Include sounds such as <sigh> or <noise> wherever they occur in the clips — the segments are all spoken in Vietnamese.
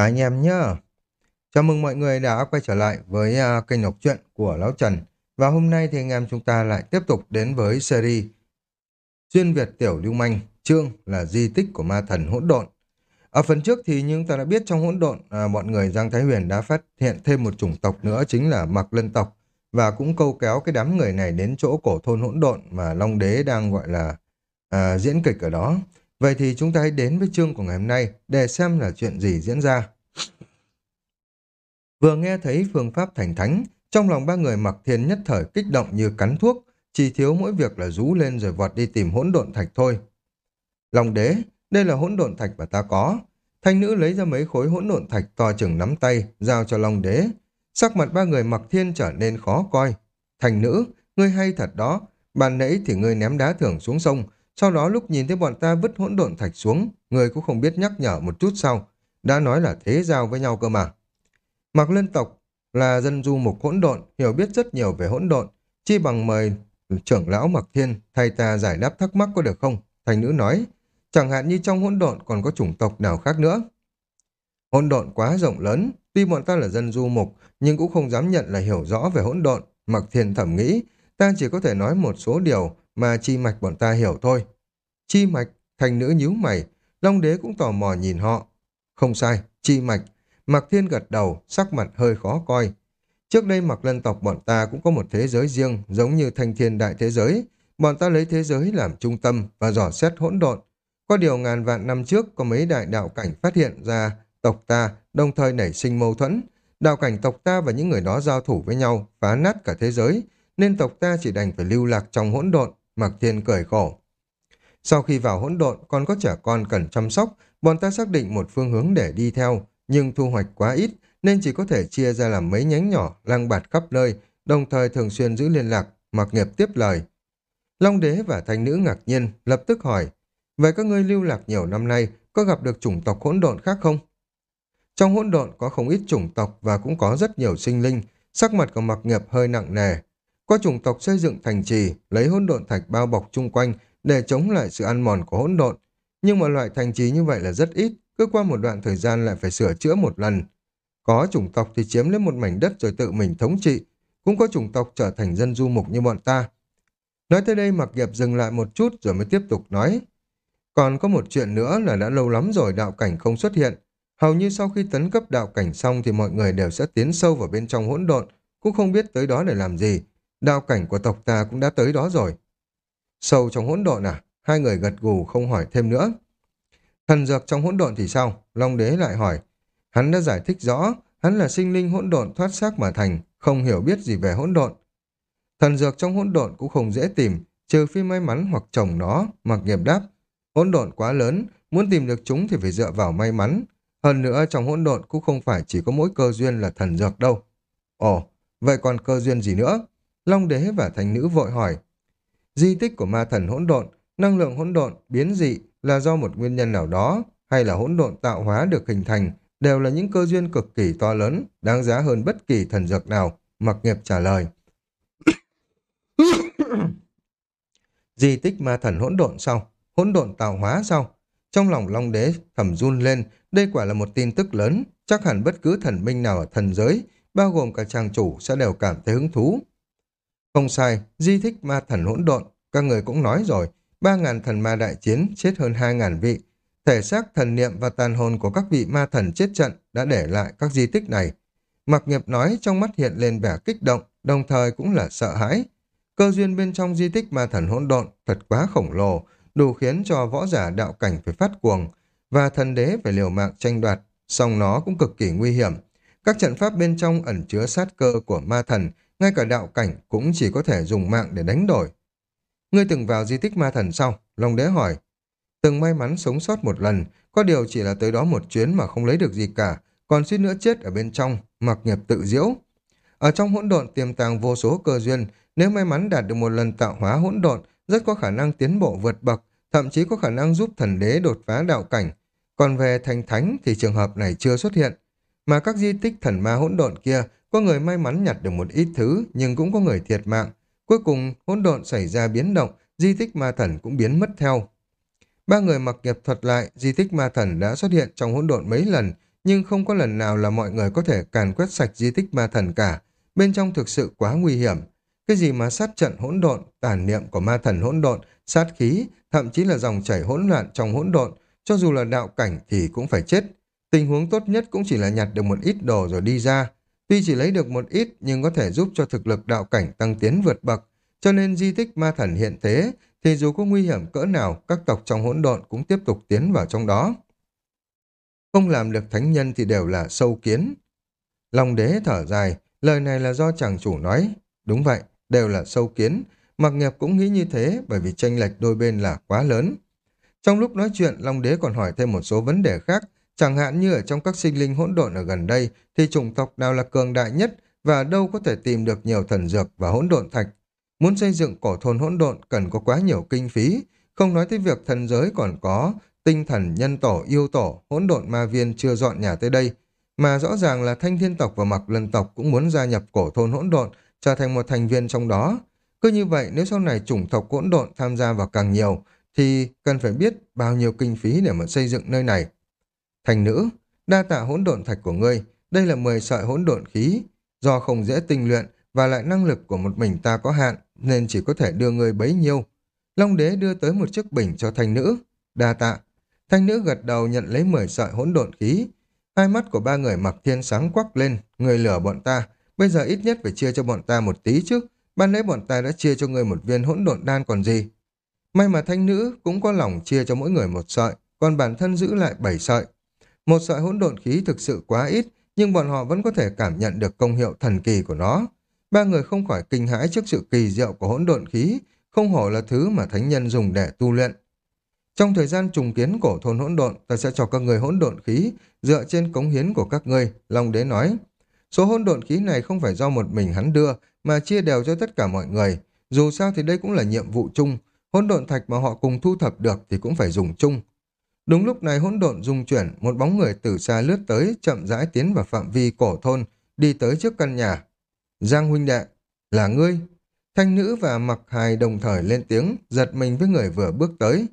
Cả anh em nhá. Chào mừng mọi người đã quay trở lại với uh, kênh đọc truyện của Lão Trần. Và hôm nay thì anh em chúng ta lại tiếp tục đến với series Xuyên Việt Tiểu Lưu Manh, chương là di tích của ma thần hỗn độn. Ở phần trước thì như ta đã biết trong hỗn độn, à, bọn người Giang Thái Huyền đã phát hiện thêm một chủng tộc nữa chính là Mặc Lân tộc và cũng câu kéo cái đám người này đến chỗ cổ thôn hỗn độn mà Long Đế đang gọi là à, diễn kịch ở đó. Vậy thì chúng ta hãy đến với chương của ngày hôm nay để xem là chuyện gì diễn ra. Vừa nghe thấy phương pháp thành thánh, trong lòng ba người mặc thiên nhất thời kích động như cắn thuốc, chỉ thiếu mỗi việc là rú lên rồi vọt đi tìm hỗn độn thạch thôi. lòng đế, đây là hỗn độn thạch mà ta có. Thanh nữ lấy ra mấy khối hỗn độn thạch to chừng nắm tay, giao cho Long đế. Sắc mặt ba người mặc thiên trở nên khó coi. Thành nữ, ngươi hay thật đó. Bàn nãy thì ngươi ném đá thưởng xuống sông, sau đó lúc nhìn thấy bọn ta vứt hỗn độn thạch xuống, người cũng không biết nhắc nhở một chút sau. Đã nói là thế giao với nhau cơ mà. Mạc Lân tộc là dân du mục hỗn độn, hiểu biết rất nhiều về hỗn độn. Chi bằng mời trưởng lão Mạc Thiên thay ta giải đáp thắc mắc có được không? Thành nữ nói, chẳng hạn như trong hỗn độn còn có chủng tộc nào khác nữa. Hỗn độn quá rộng lớn, tuy bọn ta là dân du mục, nhưng cũng không dám nhận là hiểu rõ về hỗn độn. Mạc Thiên thẩm nghĩ, ta chỉ có thể nói một số điều mà chi mạch bọn ta hiểu thôi. Chi mạch, thành nữ nhíu mày, Long đế cũng tò mò nhìn họ. Không sai, chi mạch. Mạc Thiên gật đầu, sắc mặt hơi khó coi. Trước đây Mạc Lân tộc bọn ta cũng có một thế giới riêng, giống như thanh thiên đại thế giới. Bọn ta lấy thế giới làm trung tâm và dò xét hỗn độn. Có điều ngàn vạn năm trước có mấy đại đạo cảnh phát hiện ra tộc ta đồng thời nảy sinh mâu thuẫn. Đạo cảnh tộc ta và những người đó giao thủ với nhau, phá nát cả thế giới, nên tộc ta chỉ đành phải lưu lạc trong hỗn độn. Mạc Thiên cười khổ. Sau khi vào hỗn độn còn có trẻ con cần chăm sóc, bọn ta xác định một phương hướng để đi theo, nhưng thu hoạch quá ít nên chỉ có thể chia ra làm mấy nhánh nhỏ lang bạt khắp nơi, đồng thời thường xuyên giữ liên lạc, mặc nghiệp tiếp lời. Long đế và thanh nữ ngạc nhiên, lập tức hỏi, vậy các ngươi lưu lạc nhiều năm nay, có gặp được chủng tộc hỗn độn khác không? Trong hỗn độn có không ít chủng tộc và cũng có rất nhiều sinh linh, sắc mặt của mặc nghiệp hơi nặng nề. Có chủng tộc xây dựng thành trì, lấy hỗn độn thạch bao bọc chung quanh để chống lại sự ăn mòn của hỗn độn. Nhưng mà loại thành trì như vậy là rất ít, cứ qua một đoạn thời gian lại phải sửa chữa một lần. Có chủng tộc thì chiếm lấy một mảnh đất rồi tự mình thống trị, cũng có chủng tộc trở thành dân du mục như bọn ta. Nói tới đây Mặc Nghiệp dừng lại một chút rồi mới tiếp tục nói. Còn có một chuyện nữa là đã lâu lắm rồi đạo cảnh không xuất hiện. Hầu như sau khi tấn cấp đạo cảnh xong thì mọi người đều sẽ tiến sâu vào bên trong hỗn độn, cũng không biết tới đó để làm gì đao cảnh của tộc ta cũng đã tới đó rồi. Sâu trong hỗn độn à? Hai người gật gù không hỏi thêm nữa. Thần dược trong hỗn độn thì sao? Long đế lại hỏi. Hắn đã giải thích rõ, hắn là sinh linh hỗn độn thoát xác mà thành, không hiểu biết gì về hỗn độn. Thần dược trong hỗn độn cũng không dễ tìm, trừ phi may mắn hoặc trồng nó, mặc nghiệp đáp. Hỗn độn quá lớn, muốn tìm được chúng thì phải dựa vào may mắn. Hơn nữa trong hỗn độn cũng không phải chỉ có mỗi cơ duyên là thần dược đâu. Ồ, vậy còn cơ duyên gì nữa? Long đế và thành nữ vội hỏi. Di tích của ma thần hỗn độn, năng lượng hỗn độn, biến dị là do một nguyên nhân nào đó hay là hỗn độn tạo hóa được hình thành đều là những cơ duyên cực kỳ to lớn, đáng giá hơn bất kỳ thần dược nào, mặc nghiệp trả lời. Di tích ma thần hỗn độn sau, hỗn độn tạo hóa sau. Trong lòng Long Đế thầm run lên, đây quả là một tin tức lớn, chắc hẳn bất cứ thần minh nào ở thần giới, bao gồm cả trang chủ sẽ đều cảm thấy hứng thú. Không sai, di tích ma thần hỗn độn, các người cũng nói rồi, ba ngàn thần ma đại chiến chết hơn hai ngàn vị. Thể xác thần niệm và tàn hồn của các vị ma thần chết trận đã để lại các di tích này. Mặc nghiệp nói trong mắt hiện lên vẻ kích động, đồng thời cũng là sợ hãi. Cơ duyên bên trong di tích ma thần hỗn độn thật quá khổng lồ, đủ khiến cho võ giả đạo cảnh phải phát cuồng, và thần đế phải liều mạng tranh đoạt, song nó cũng cực kỳ nguy hiểm. Các trận pháp bên trong ẩn chứa sát cơ của ma thần, ngay cả đạo cảnh cũng chỉ có thể dùng mạng để đánh đổi. Ngươi từng vào di tích ma thần sau? Long đế hỏi. Từng may mắn sống sót một lần, có điều chỉ là tới đó một chuyến mà không lấy được gì cả, còn suýt nữa chết ở bên trong, mặc nhập tự diễu. Ở trong hỗn độn tiềm tàng vô số cơ duyên, nếu may mắn đạt được một lần tạo hóa hỗn độn, rất có khả năng tiến bộ vượt bậc, thậm chí có khả năng giúp thần đế đột phá đạo cảnh. Còn về thành thánh thì trường hợp này chưa xuất hiện. Mà các di tích thần ma hỗn độn kia, có người may mắn nhặt được một ít thứ, nhưng cũng có người thiệt mạng. Cuối cùng, hỗn độn xảy ra biến động, di tích ma thần cũng biến mất theo. Ba người mặc nghiệp thuật lại, di tích ma thần đã xuất hiện trong hỗn độn mấy lần, nhưng không có lần nào là mọi người có thể càn quét sạch di tích ma thần cả. Bên trong thực sự quá nguy hiểm. Cái gì mà sát trận hỗn độn, tàn niệm của ma thần hỗn độn, sát khí, thậm chí là dòng chảy hỗn loạn trong hỗn độn, cho dù là đạo cảnh thì cũng phải chết. Tình huống tốt nhất cũng chỉ là nhặt được một ít đồ rồi đi ra. Tuy chỉ lấy được một ít nhưng có thể giúp cho thực lực đạo cảnh tăng tiến vượt bậc, cho nên di tích ma thần hiện thế thì dù có nguy hiểm cỡ nào, các tộc trong hỗn độn cũng tiếp tục tiến vào trong đó. Không làm được thánh nhân thì đều là sâu kiến. Long đế thở dài, lời này là do chàng chủ nói. Đúng vậy, đều là sâu kiến. Mặc nghiệp cũng nghĩ như thế bởi vì tranh lệch đôi bên là quá lớn. Trong lúc nói chuyện, Long đế còn hỏi thêm một số vấn đề khác, chẳng hạn như ở trong các sinh linh hỗn độn ở gần đây thì chủng tộc nào là cường đại nhất và đâu có thể tìm được nhiều thần dược và hỗn độn thạch. Muốn xây dựng cổ thôn hỗn độn cần có quá nhiều kinh phí, không nói tới việc thần giới còn có tinh thần, nhân tổ, yêu tổ, hỗn độn ma viên chưa dọn nhà tới đây, mà rõ ràng là thanh thiên tộc và mặc lân tộc cũng muốn gia nhập cổ thôn hỗn độn, trở thành một thành viên trong đó. Cứ như vậy, nếu sau này chủng tộc hỗn độn tham gia vào càng nhiều, thì cần phải biết bao nhiêu kinh phí để mà xây dựng nơi này. Thành nữ, đa tạ hỗn độn thạch của ngươi, đây là 10 sợi hỗn độn khí, do không dễ tinh luyện và lại năng lực của một mình ta có hạn, nên chỉ có thể đưa ngươi bấy nhiêu. Long đế đưa tới một chiếc bình cho thanh nữ. Đa tạ, Thanh nữ gật đầu nhận lấy 10 sợi hỗn độn khí. Hai mắt của ba người mặc thiên sáng quắc lên, người lửa bọn ta. Bây giờ ít nhất phải chia cho bọn ta một tí chứ. Ban nãy bọn ta đã chia cho người một viên hỗn độn đan còn gì. May mà thanh nữ cũng có lòng chia cho mỗi người một sợi, còn bản thân giữ lại 7 sợi. Một sợi hỗn độn khí thực sự quá ít, nhưng bọn họ vẫn có thể cảm nhận được công hiệu thần kỳ của nó. Ba người không khỏi kinh hãi trước sự kỳ diệu của hỗn độn khí, không hổ là thứ mà thánh nhân dùng để tu luyện. Trong thời gian trùng kiến cổ thôn hỗn độn, ta sẽ cho các người hỗn độn khí, dựa trên cống hiến của các ngươi, Long Đế nói. Số hỗn độn khí này không phải do một mình hắn đưa, mà chia đều cho tất cả mọi người. Dù sao thì đây cũng là nhiệm vụ chung, hỗn độn thạch mà họ cùng thu thập được thì cũng phải dùng chung. Đúng lúc này hỗn độn dung chuyển, một bóng người từ xa lướt tới, chậm rãi tiến vào phạm vi cổ thôn, đi tới trước căn nhà. Giang huynh đệ, là ngươi. Thanh nữ và mặc hài đồng thời lên tiếng, giật mình với người vừa bước tới.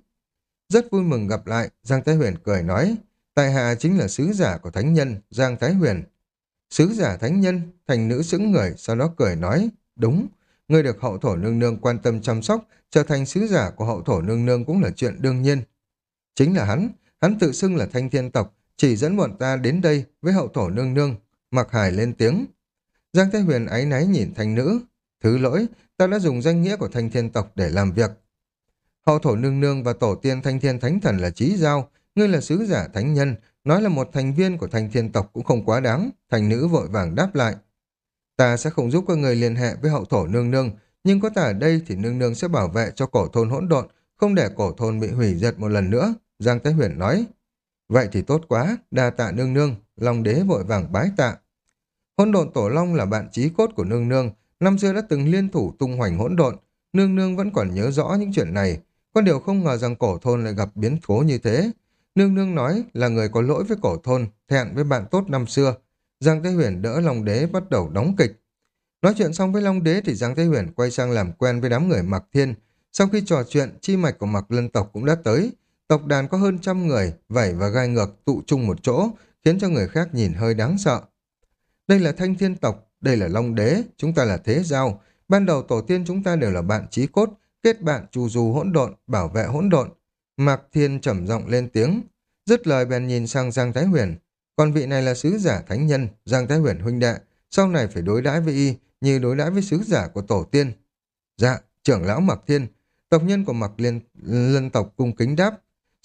Rất vui mừng gặp lại, Giang Thái Huyền cười nói, tại hạ chính là sứ giả của thánh nhân, Giang Thái Huyền. Sứ giả thánh nhân, thành nữ sững người, sau đó cười nói, đúng, người được hậu thổ nương nương quan tâm chăm sóc, trở thành sứ giả của hậu thổ nương nương cũng là chuyện đương nhiên. Chính là hắn, hắn tự xưng là thanh thiên tộc, chỉ dẫn bọn ta đến đây với hậu thổ nương nương, mặc hải lên tiếng. Giang Thái Huyền áy náy nhìn thanh nữ, thứ lỗi, ta đã dùng danh nghĩa của thanh thiên tộc để làm việc, Hậu thổ nương nương và tổ tiên thanh thiên thánh thần là trí giao, ngươi là sứ giả thánh nhân, nói là một thành viên của thanh thiên tộc cũng không quá đáng, thành nữ vội vàng đáp lại. Ta sẽ không giúp các người liên hệ với hậu thổ nương nương, nhưng có ta ở đây thì nương nương sẽ bảo vệ cho cổ thôn hỗn độn, không để cổ thôn bị hủy diệt một lần nữa, Giang Thái Huyền nói. Vậy thì tốt quá, đa tạ nương nương, Long đế vội vàng bái tạ. Hỗn độn tổ long là bạn trí cốt của nương nương, năm xưa đã từng liên thủ tung hoành hỗn độn, nương nương vẫn còn nhớ rõ những chuyện này, con điều không ngờ rằng cổ thôn lại gặp biến cố như thế. Nương nương nói là người có lỗi với cổ thôn, thẹn với bạn tốt năm xưa. Giang Thế Huyền đỡ Long Đế bắt đầu đóng kịch. Nói chuyện xong với Long Đế thì Giang Thế Huyền quay sang làm quen với đám người Mặc Thiên. Sau khi trò chuyện, chi mạch của Mặc Lân tộc cũng đã tới. Tộc đàn có hơn trăm người, vẩy và gai ngược tụ chung một chỗ, khiến cho người khác nhìn hơi đáng sợ. Đây là thanh thiên tộc, đây là Long Đế, chúng ta là thế giao. Ban đầu tổ tiên chúng ta đều là bạn trí cốt, kết bạn trù dù hỗn độn, bảo vệ hỗn độn. Mạc Thiên trầm giọng lên tiếng, dứt lời bèn nhìn sang Giang Thái Huyền. Còn vị này là sứ giả thánh nhân, Giang Thái Huyền huynh đệ, sau này phải đối đãi với y như đối đãi với sứ giả của tổ tiên. Dạ, trưởng lão Mạc Thiên, tộc nhân của Mạc Liên Lân tộc cung kính đáp.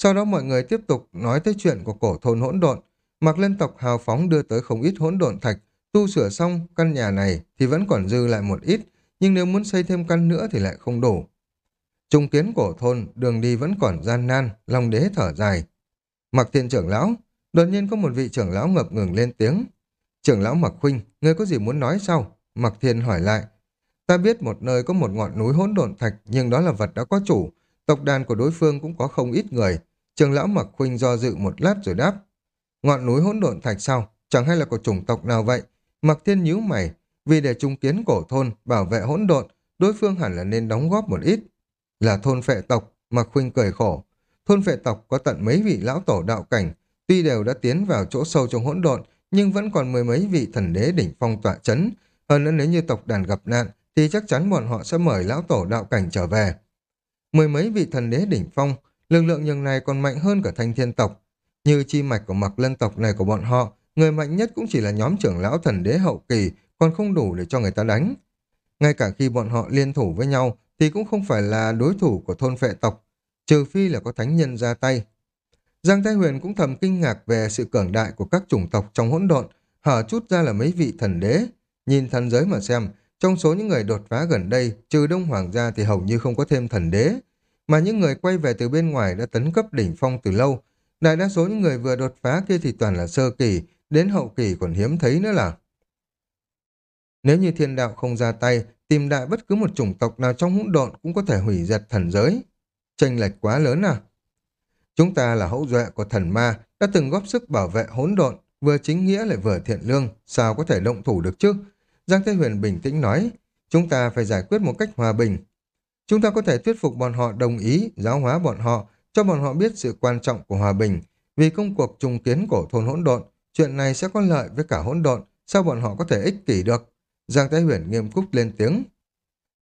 Sau đó mọi người tiếp tục nói tới chuyện của cổ thôn hỗn độn. Mạc lên tộc hào phóng đưa tới không ít hỗn độn thạch, tu sửa xong căn nhà này thì vẫn còn dư lại một ít, nhưng nếu muốn xây thêm căn nữa thì lại không đủ. Trung kiến cổ thôn, đường đi vẫn còn gian nan, lòng đế thở dài. Mặc thiên trưởng lão, đột nhiên có một vị trưởng lão ngập ngừng lên tiếng. Trưởng lão Mặc Huynh, ngươi có gì muốn nói sao? Mặc thiên hỏi lại. Ta biết một nơi có một ngọn núi hỗn độn thạch, nhưng đó là vật đã có chủ. Tộc đàn của đối phương cũng có không ít người trường lão Mặc khuynh do dự một lát rồi đáp. Ngọn núi hỗn độn thạch sao? Chẳng hay là của chủng tộc nào vậy? Mặc thiên nhíu mày, vì để trung kiến cổ thôn, bảo vệ hỗn độn, đối phương hẳn là nên đóng góp một ít. Là thôn phệ tộc, Mạc Khuynh cười khổ. Thôn phệ tộc có tận mấy vị lão tổ đạo cảnh, Tuy đều đã tiến vào chỗ sâu trong hỗn độn, nhưng vẫn còn mười mấy vị thần đế đỉnh phong tọa chấn. Hơn nữa nếu như tộc đàn gặp nạn, thì chắc chắn bọn họ sẽ mời lão tổ đạo cảnh trở về. Mười mấy vị thần đế đỉnh phong, lực lượng nhường này còn mạnh hơn cả thanh thiên tộc. Như chi mạch của mặc lân tộc này của bọn họ, người mạnh nhất cũng chỉ là nhóm trưởng lão thần đế hậu kỳ, còn không đủ để cho người ta đánh. Ngay cả khi bọn họ liên thủ với nhau, thì cũng không phải là đối thủ của thôn phệ tộc, trừ phi là có thánh nhân ra tay. Giang Thái Huyền cũng thầm kinh ngạc về sự cường đại của các chủng tộc trong hỗn độn, hở chút ra là mấy vị thần đế. Nhìn thần giới mà xem, trong số những người đột phá gần đây, trừ Đông Hoàng gia thì hầu như không có thêm thần đế. Mà những người quay về từ bên ngoài đã tấn cấp đỉnh phong từ lâu. Đại đa số những người vừa đột phá kia thì toàn là sơ kỳ, đến hậu kỳ còn hiếm thấy nữa là. Nếu như thiên đạo không ra tay, tìm đại bất cứ một chủng tộc nào trong hỗn độn cũng có thể hủy diệt thần giới. Tranh lệch quá lớn à? Chúng ta là hậu duệ của thần ma, đã từng góp sức bảo vệ hỗn độn, vừa chính nghĩa lại vừa thiện lương, sao có thể động thủ được chứ? Giang Thế Huyền bình tĩnh nói, chúng ta phải giải quyết một cách hòa bình. Chúng ta có thể thuyết phục bọn họ đồng ý, giáo hóa bọn họ, cho bọn họ biết sự quan trọng của hòa bình. Vì công cuộc trùng kiến cổ thôn hỗn độn, chuyện này sẽ có lợi với cả hỗn độn, sao bọn họ có thể ích kỷ được? Giang Thái Huyền nghiêm túc lên tiếng.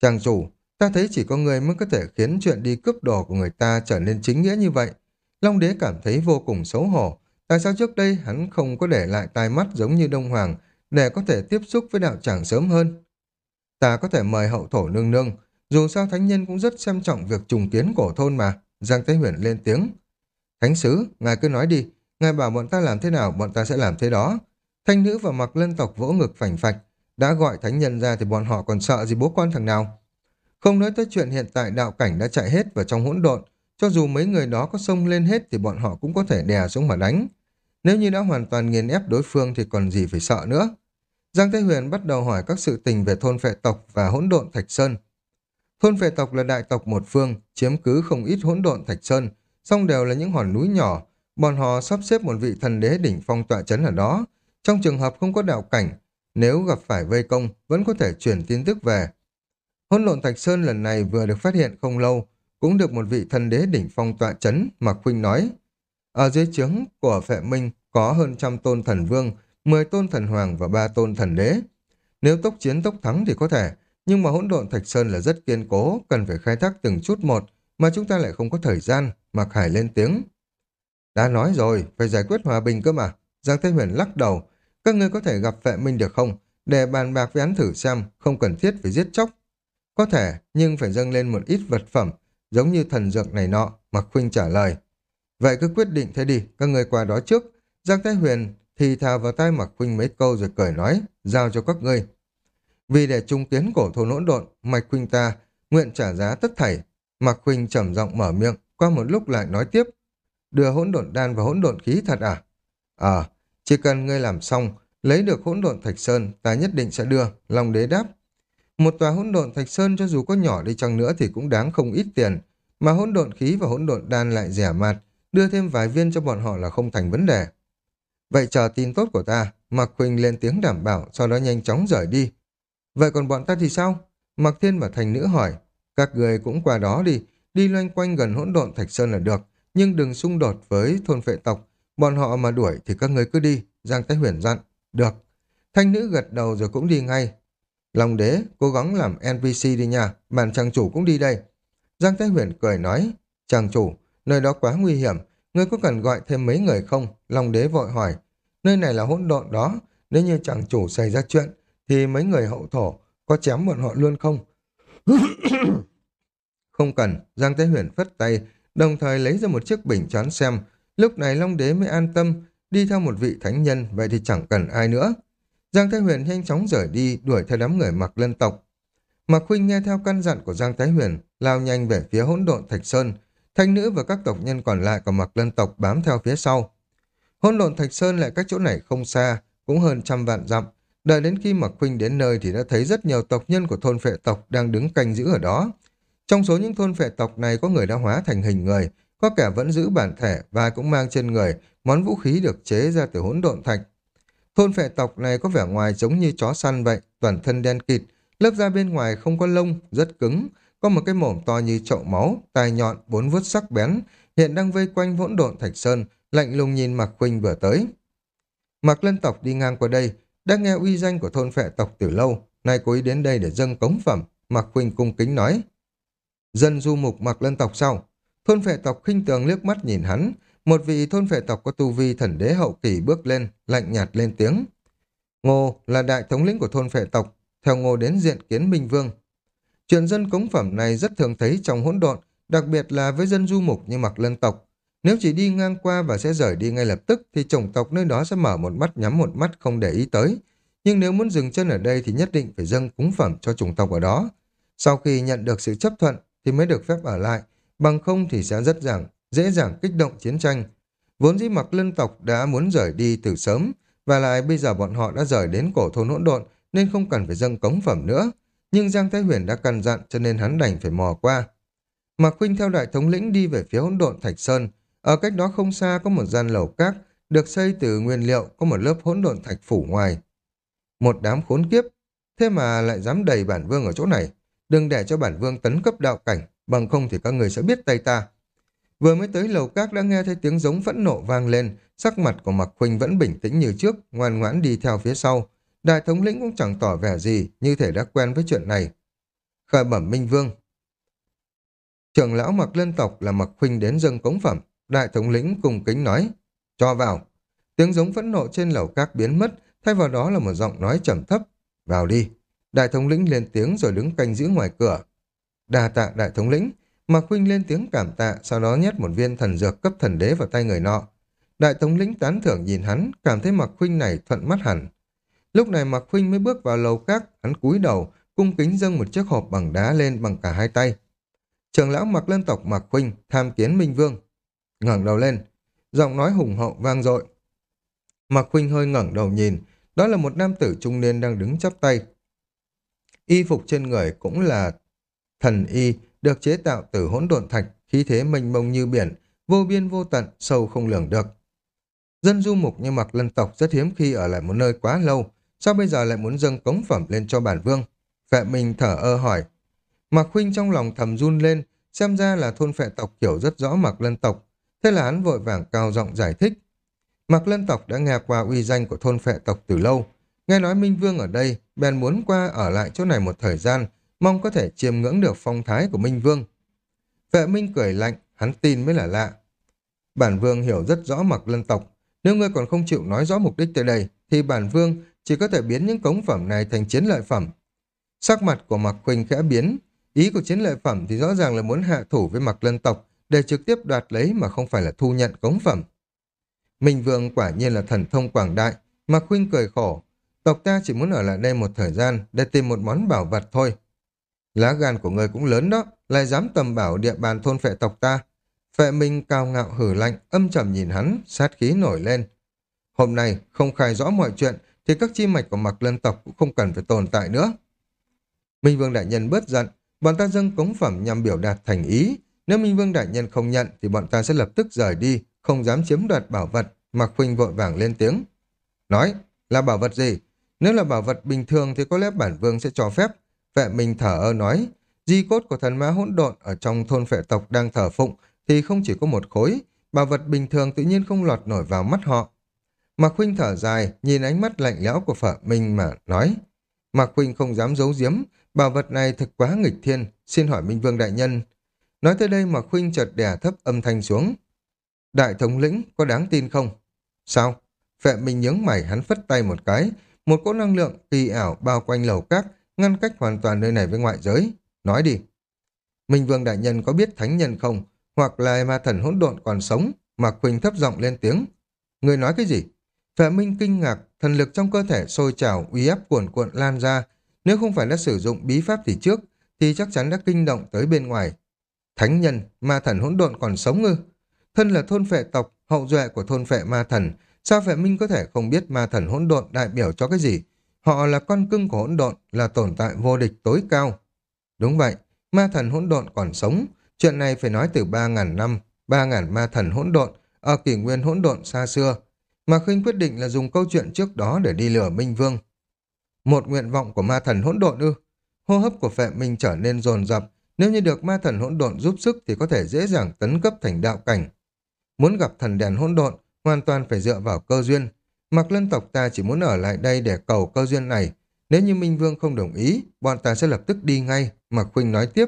Chàng chủ, ta thấy chỉ có người mới có thể khiến chuyện đi cướp đồ của người ta trở nên chính nghĩa như vậy. Long đế cảm thấy vô cùng xấu hổ. Tại sao trước đây hắn không có để lại tai mắt giống như Đông Hoàng để có thể tiếp xúc với đạo tràng sớm hơn? Ta có thể mời hậu thổ nương nương. Dù sao thánh nhân cũng rất xem trọng việc trùng kiến cổ thôn mà. Giang Thế Huyền lên tiếng. Thánh sứ, ngài cứ nói đi. Ngài bảo bọn ta làm thế nào, bọn ta sẽ làm thế đó. Thanh nữ và mặc lân tộc vỗ ngực phành phạch. Đã gọi thánh nhân ra thì bọn họ còn sợ gì bố quan thằng nào. Không nói tới chuyện hiện tại đạo cảnh đã chạy hết vào trong hỗn độn, cho dù mấy người đó có xông lên hết thì bọn họ cũng có thể đè xuống mà đánh. Nếu như đã hoàn toàn nghiền ép đối phương thì còn gì phải sợ nữa. Giang Thế Huyền bắt đầu hỏi các sự tình về thôn phệ tộc và hỗn độn Thạch Sơn. Thôn phệ tộc là đại tộc một phương, chiếm cứ không ít hỗn độn Thạch Sơn, song đều là những hòn núi nhỏ. Bọn họ sắp xếp một vị thần đế đỉnh phong tọa chấn ở đó. Trong trường hợp không có đạo cảnh, nếu gặp phải vây công, vẫn có thể chuyển tin tức về. Hỗn độn Thạch Sơn lần này vừa được phát hiện không lâu, cũng được một vị thần đế đỉnh phong tọa chấn, Mạc Khuynh nói. Ở dưới trướng của phệ minh có hơn trăm tôn thần vương, mười tôn thần hoàng và ba tôn thần đế. Nếu tốc chiến tốc thắng thì có thể, nhưng mà hỗn độn Thạch Sơn là rất kiên cố, cần phải khai thác từng chút một, mà chúng ta lại không có thời gian, Mạc Hải lên tiếng. Đã nói rồi, phải giải quyết hòa bình cơ mà. Giang Thế Huyền lắc đầu, các ngươi có thể gặp vệ minh được không? Để bàn bạc với hắn thử xem, không cần thiết phải giết chóc. Có thể, nhưng phải dâng lên một ít vật phẩm, giống như thần dược này nọ, Mạc Khuynh trả lời. Vậy cứ quyết định thế đi, các người qua đó trước. Giang Thái Huyền thì thào vào tai Mạc Khuynh mấy câu rồi cười nói, giao cho các ngươi. Vì để trung tiến cổ thôn hỗn độn, Mạch Khuynh ta nguyện trả giá tất thảy. Mạc Khuynh trầm giọng mở miệng, qua một lúc lại nói tiếp. Đưa hỗn độn đan và hỗn độn khí thật à? à chỉ cần ngươi làm xong, lấy được hỗn độn thạch sơn, ta nhất định sẽ đưa, Long đế đáp. Một tòa hỗn độn thạch sơn cho dù có nhỏ đi chăng nữa thì cũng đáng không ít tiền, mà hỗn độn khí và hỗn độn đan lại rẻ mạt, đưa thêm vài viên cho bọn họ là không thành vấn đề. Vậy chờ tin tốt của ta, Mạc Quỳnh lên tiếng đảm bảo, sau đó nhanh chóng rời đi. Vậy còn bọn ta thì sao? Mạc Thiên và Thành Nữ hỏi, các người cũng qua đó đi, đi loanh quanh gần hỗn độn Thạch Sơn là được, nhưng đừng xung đột với thôn phệ tộc, bọn họ mà đuổi thì các người cứ đi, Giang Thái Huyền dặn. Được. Thanh Nữ gật đầu rồi cũng đi ngay, Long đế, cố gắng làm NPC đi nha, bản chàng chủ cũng đi đây. Giang Thái Huyền cười nói, chàng chủ, nơi đó quá nguy hiểm, ngươi có cần gọi thêm mấy người không? Long đế vội hỏi, nơi này là hỗn độn đó, nếu như chàng chủ xảy ra chuyện, thì mấy người hậu thổ có chém bọn họ luôn không? <coughs> không cần, Giang Thái Huyền phất tay, đồng thời lấy ra một chiếc bình chán xem. Lúc này Long Đế mới an tâm, đi theo một vị thánh nhân, vậy thì chẳng cần ai nữa. Giang Thái Huyền nhanh chóng rời đi, đuổi theo đám người mặc lân tộc. Mạc Huynh nghe theo căn dặn của Giang Thái Huyền, lao nhanh về phía hỗn độn Thạch Sơn. Thanh nữ và các tộc nhân còn lại của mặc lân tộc bám theo phía sau. Hỗn độn Thạch Sơn lại cách chỗ này không xa, cũng hơn trăm vạn dặm. Đợi đến khi Mạc Khuynh đến nơi thì đã thấy rất nhiều tộc nhân của thôn phệ tộc đang đứng canh giữ ở đó. Trong số những thôn phệ tộc này có người đã hóa thành hình người, có kẻ vẫn giữ bản thể và cũng mang trên người món vũ khí được chế ra từ hỗn độn thạch. Thôn phệ tộc này có vẻ ngoài giống như chó săn vậy, toàn thân đen kịt, lớp da bên ngoài không có lông, rất cứng, có một cái mồm to như chậu máu, tai nhọn, bốn vuốt sắc bén, hiện đang vây quanh hỗn độn thạch sơn lạnh lùng nhìn Mạc Khuynh vừa tới. Mạc Lân tộc đi ngang qua đây, đã nghe uy danh của thôn phệ tộc từ lâu, nay cố ý đến đây để dâng cống phẩm, Mạc Khuynh cung kính nói. Dân du mục Mạc Lân tộc sau, thôn phệ tộc khinh tường liếc mắt nhìn hắn, một vị thôn phệ tộc có tu vi thần đế hậu kỳ bước lên, lạnh nhạt lên tiếng. Ngô là đại thống lĩnh của thôn phệ tộc, theo Ngô đến diện kiến Minh Vương. Chuyện dân cống phẩm này rất thường thấy trong hỗn độn, đặc biệt là với dân du mục như Mạc Lân tộc. Nếu chỉ đi ngang qua và sẽ rời đi ngay lập tức thì chủng tộc nơi đó sẽ mở một mắt nhắm một mắt không để ý tới. Nhưng nếu muốn dừng chân ở đây thì nhất định phải dâng cúng phẩm cho chủng tộc ở đó. Sau khi nhận được sự chấp thuận thì mới được phép ở lại, bằng không thì sẽ rất dàng, dễ dàng kích động chiến tranh. Vốn dĩ mặc lân tộc đã muốn rời đi từ sớm, và lại bây giờ bọn họ đã rời đến cổ thôn hỗn độn nên không cần phải dâng cống phẩm nữa. Nhưng Giang Thái Huyền đã căn dặn cho nên hắn đành phải mò qua. Mạc Khuynh theo đại thống lĩnh đi về phía hỗn độn Thạch Sơn. Ở cách đó không xa có một gian lầu cát được xây từ nguyên liệu có một lớp hỗn độn thạch phủ ngoài. Một đám khốn kiếp, thế mà lại dám đầy bản vương ở chỗ này. Đừng để cho bản vương tấn cấp đạo cảnh, bằng không thì các người sẽ biết tay ta. Vừa mới tới lầu các đã nghe thấy tiếng giống phẫn nộ vang lên, sắc mặt của Mạc Khuynh vẫn bình tĩnh như trước, ngoan ngoãn đi theo phía sau. Đại thống lĩnh cũng chẳng tỏ vẻ gì, như thể đã quen với chuyện này. Khởi bẩm Minh Vương. Trưởng lão Mạc Lân tộc là Mạc Khuynh đến dâng cống phẩm, đại thống lĩnh cùng kính nói, cho vào. Tiếng giống phẫn nộ trên lầu các biến mất, thay vào đó là một giọng nói trầm thấp, vào đi. Đại thống lĩnh lên tiếng rồi đứng canh giữ ngoài cửa. Đà tạ đại thống lĩnh, Mạc Huynh lên tiếng cảm tạ, sau đó nhét một viên thần dược cấp thần đế vào tay người nọ. Đại thống lĩnh tán thưởng nhìn hắn, cảm thấy Mạc Huynh này thuận mắt hẳn. Lúc này Mạc Huynh mới bước vào lầu các, hắn cúi đầu, cung kính dâng một chiếc hộp bằng đá lên bằng cả hai tay. Trường lão Mạc Lân tộc Mạc Huynh, tham kiến Minh Vương ngẩng đầu lên, giọng nói hùng hậu vang dội. Mạc Khuynh hơi ngẩng đầu nhìn, đó là một nam tử trung niên đang đứng chắp tay. Y phục trên người cũng là thần y, được chế tạo từ hỗn độn thạch, khí thế mênh mông như biển, vô biên vô tận, sâu không lường được. Dân du mục như mặc lân tộc rất hiếm khi ở lại một nơi quá lâu, sao bây giờ lại muốn dâng cống phẩm lên cho bản vương? Phệ Minh thở ơ hỏi. Mạc Khuynh trong lòng thầm run lên, xem ra là thôn phệ tộc hiểu rất rõ Mạc Lân tộc, thế là hắn vội vàng cao giọng giải thích. Mạc Lân tộc đã nghe qua uy danh của thôn phệ tộc từ lâu, nghe nói Minh Vương ở đây, bèn muốn qua ở lại chỗ này một thời gian, mong có thể chiêm ngưỡng được phong thái của Minh Vương. Vệ Minh cười lạnh, hắn tin mới là lạ. Bản Vương hiểu rất rõ mặc lân tộc, nếu ngươi còn không chịu nói rõ mục đích tới đây, thì bản Vương chỉ có thể biến những cống phẩm này thành chiến lợi phẩm. Sắc mặt của Mạc quỳnh khẽ biến, ý của chiến lợi phẩm thì rõ ràng là muốn hạ thủ với mặc lân tộc để trực tiếp đoạt lấy mà không phải là thu nhận cống phẩm. Minh Vương quả nhiên là thần thông quảng đại, Mạc khuyên cười khổ, tộc ta chỉ muốn ở lại đây một thời gian để tìm một món bảo vật thôi. Lá gan của người cũng lớn đó, lại dám tầm bảo địa bàn thôn phệ tộc ta. Phệ Minh cao ngạo hử lạnh, âm trầm nhìn hắn, sát khí nổi lên. Hôm nay, không khai rõ mọi chuyện, thì các chi mạch của mặc lân tộc cũng không cần phải tồn tại nữa. Minh Vương Đại Nhân bớt giận, bọn ta dâng cống phẩm nhằm biểu đạt thành ý. Nếu Minh Vương Đại Nhân không nhận, thì bọn ta sẽ lập tức rời đi, không dám chiếm đoạt bảo vật, Mạc Khuynh vội vàng lên tiếng. Nói, là bảo vật gì? Nếu là bảo vật bình thường thì có lẽ bản vương sẽ cho phép, Vệ Minh thở ơ nói, di cốt của thần ma hỗn độn ở trong thôn phệ tộc đang thờ phụng thì không chỉ có một khối, bảo vật bình thường tự nhiên không lọt nổi vào mắt họ. Mạc Khuynh thở dài, nhìn ánh mắt lạnh lẽo của Phở Minh mà nói. Mạc Khuynh không dám giấu giếm, bảo vật này thật quá nghịch thiên, xin hỏi Minh Vương Đại Nhân. Nói tới đây mà Khuynh chợt đè thấp âm thanh xuống. Đại thống lĩnh có đáng tin không? Sao? Phệ Minh nhướng mày hắn phất tay một cái, một cỗ năng lượng kỳ ảo bao quanh lầu cát ngăn cách hoàn toàn nơi này với ngoại giới. Nói đi. Minh Vương Đại Nhân có biết thánh nhân không? Hoặc là ma thần hỗn độn còn sống? Mạc Quỳnh thấp giọng lên tiếng. Người nói cái gì? Phệ Minh kinh ngạc, thần lực trong cơ thể sôi trào, uy áp cuồn cuộn lan ra. Nếu không phải đã sử dụng bí pháp thì trước, thì chắc chắn đã kinh động tới bên ngoài. Thánh nhân, ma thần hỗn độn còn sống ư? Thân là thôn phệ tộc, hậu duệ của thôn phệ ma thần, sao phệ minh có thể không biết ma thần hỗn độn đại biểu cho cái gì? Họ là con cưng của hỗn độn, là tồn tại vô địch tối cao. Đúng vậy, ma thần hỗn độn còn sống. Chuyện này phải nói từ 3.000 năm, 3.000 ma thần hỗn độn, ở kỷ nguyên hỗn độn xa xưa. Mà khinh quyết định là dùng câu chuyện trước đó để đi lừa Minh Vương. Một nguyện vọng của ma thần hỗn độn ư. Hô hấp của phệ minh trở nên dồn dập. Nếu như được ma thần hỗn độn giúp sức thì có thể dễ dàng tấn cấp thành đạo cảnh. muốn gặp thần đèn hỗn độn, hoàn toàn phải dựa vào cơ duyên. Mặc lân tộc ta chỉ muốn ở lại đây để cầu cơ duyên này. Nếu như Minh Vương không đồng ý, bọn ta sẽ lập tức đi ngay, Mạc Khuynh nói tiếp.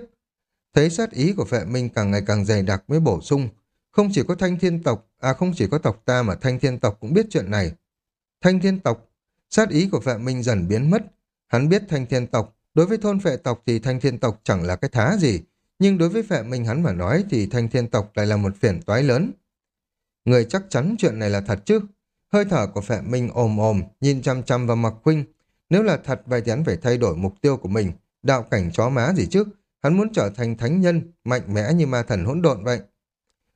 Thấy sát ý của vệ minh càng ngày càng dày đặc mới bổ sung. Không chỉ có thanh thiên tộc, à không chỉ có tộc ta mà thanh thiên tộc cũng biết chuyện này. Thanh thiên tộc, sát ý của vệ minh dần biến mất. Hắn biết thanh thiên tộc, đối với thôn phệ tộc thì thanh thiên tộc chẳng là cái thá gì. Nhưng đối với phệ minh hắn mà nói thì thanh thiên tộc lại là một phiền toái lớn. Người chắc chắn chuyện này là thật chứ? Hơi thở của phệ minh ồm ồm, nhìn chăm chăm vào mặc huynh. Nếu là thật vậy thì hắn phải thay đổi mục tiêu của mình. Đạo cảnh chó má gì chứ? Hắn muốn trở thành thánh nhân, mạnh mẽ như ma thần hỗn độn vậy.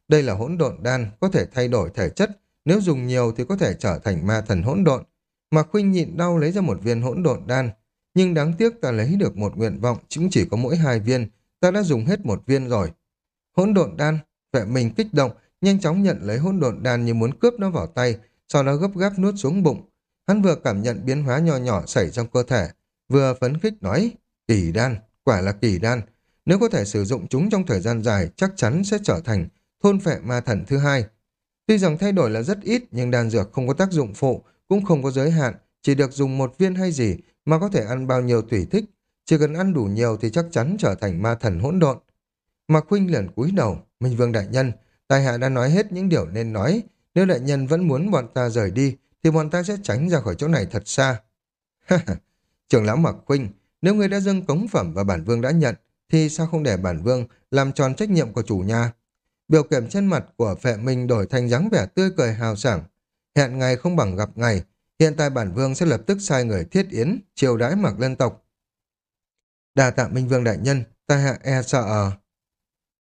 Đây là hỗn độn đan, có thể thay đổi thể chất. Nếu dùng nhiều thì có thể trở thành ma thần hỗn độn. Mạc Khuynh nhịn đau lấy ra một viên hỗn độn đan. Nhưng đáng tiếc ta lấy được một nguyện vọng, cũng chỉ có mỗi hai viên. Ta đã dùng hết một viên rồi. Hỗn độn đan, vệ mình kích động, nhanh chóng nhận lấy hỗn độn đan như muốn cướp nó vào tay, sau đó gấp gáp nuốt xuống bụng. Hắn vừa cảm nhận biến hóa nhỏ nhỏ xảy trong cơ thể, vừa phấn khích nói, kỳ đan, quả là kỳ đan. Nếu có thể sử dụng chúng trong thời gian dài, chắc chắn sẽ trở thành thôn phệ ma thần thứ hai. Tuy rằng thay đổi là rất ít, nhưng đan dược không có tác dụng phụ, cũng không có giới hạn, chỉ được dùng một viên hay gì mà có thể ăn bao nhiêu tùy thích. Chỉ cần ăn đủ nhiều thì chắc chắn trở thành ma thần hỗn độn. Mạc Huynh liền cúi đầu, Minh Vương Đại Nhân, Tài hạ đã nói hết những điều nên nói. Nếu đại nhân vẫn muốn bọn ta rời đi, thì bọn ta sẽ tránh ra khỏi chỗ này thật xa. <laughs> Trưởng lão Mạc Huynh, nếu người đã dâng cống phẩm và bản vương đã nhận, thì sao không để bản vương làm tròn trách nhiệm của chủ nhà? Biểu kiểm trên mặt của phệ minh đổi thành dáng vẻ tươi cười hào sảng. Hẹn ngày không bằng gặp ngày, hiện tại bản vương sẽ lập tức sai người thiết yến, triều đái mặc lân tộc. Đà tạ Minh Vương Đại Nhân, ta hạ e sợ